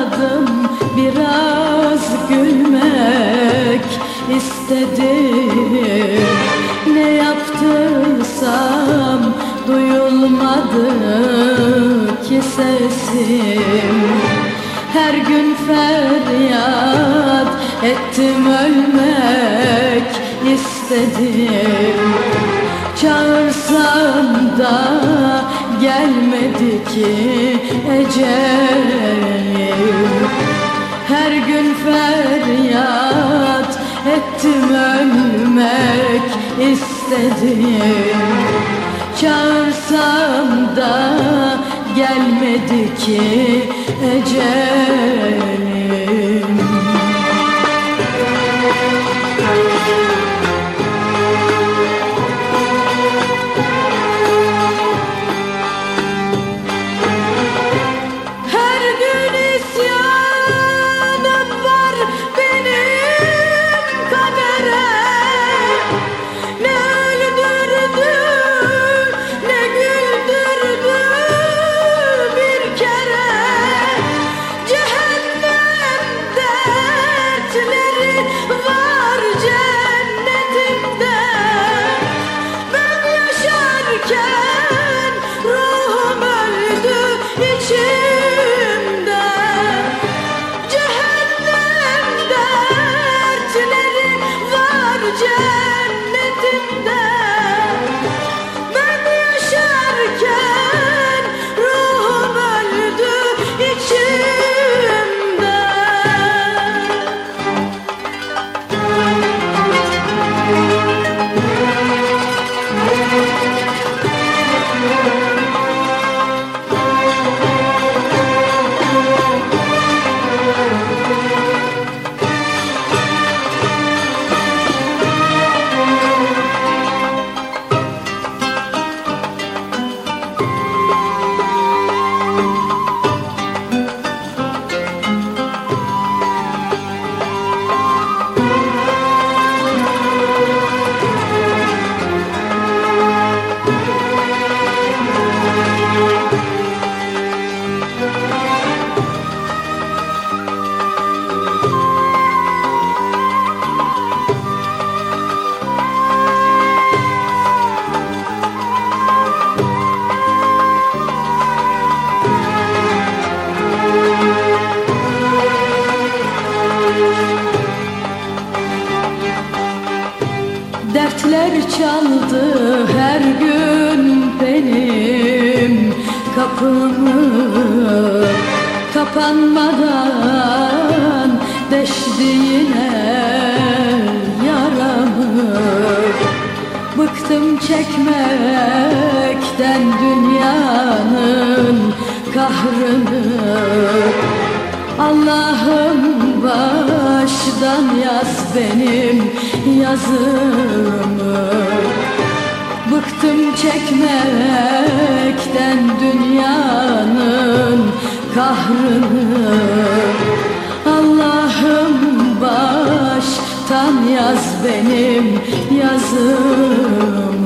Başladım biraz gülmek istedim. Ne yaptıysam duyulmadı ki sesim. Her gün feryat ettim ölmek istedim. Çağırsam da gelmedi ki ecelim Her gün feryat ettim ölmek istedim Çağırsam da gelmedi ki ecelim Dertler çaldı her gün benim kapımı. Kapanmadan deşti yine yaramı. Bıktım çekmekten dünyanın kahrını. Allah'ım baştan yaz benim yazımı. Bıktım çekmekten dünyanın kahrını. Allah'ım baştan yaz benim yazımı.